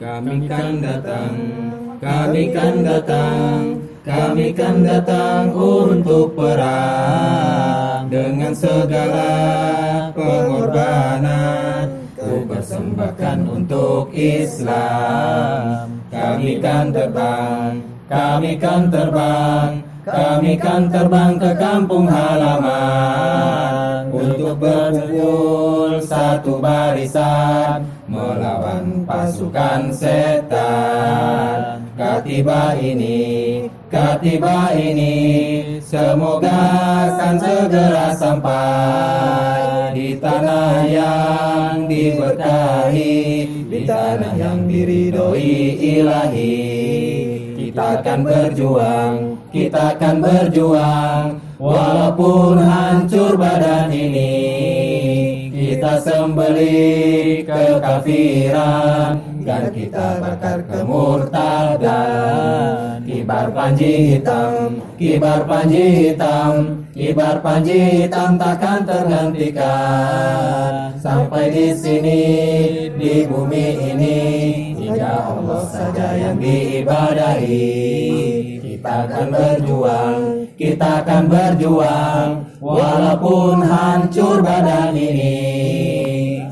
Kami kan datang, kami kan datang, kami kan datang untuk perang dengan segala pengorbanan ku persembahkan untuk Islam. Kami kan terbang, kami kan terbang, kami kan terbang ke kampung halaman untuk berkumpul satu barisan melawan pasukan setan. Katiba ini, katiba ini, semoga akan segera sampai di tanah yang diberkahi, di tanah yang diridhoi ilahi. Kita akan berjuang, kita akan berjuang, walaupun hancur badan ini. Kita sembeli kekafiran dan kita bakar kemurtadan. Kibar panji hitam, kibar panji hitam, kibar panji hitam takkan terhentikan sampai di sini di bumi ini hingga Allah saja yang diibadahi. Kita akan berjuang, kita akan berjuang, walaupun hancur badan ini.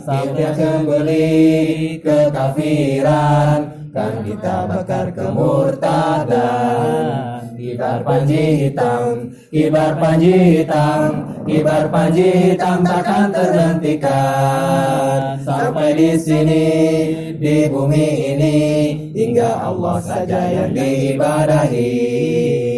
Kita kembali ke kafiran, kan kita bakar kemurtadan. Kibar panji hitam, kibar panji hitam, kibar panji hitam takkan terhentikan sampai di sini di bumi ini hingga Allah saja yang diibadahi.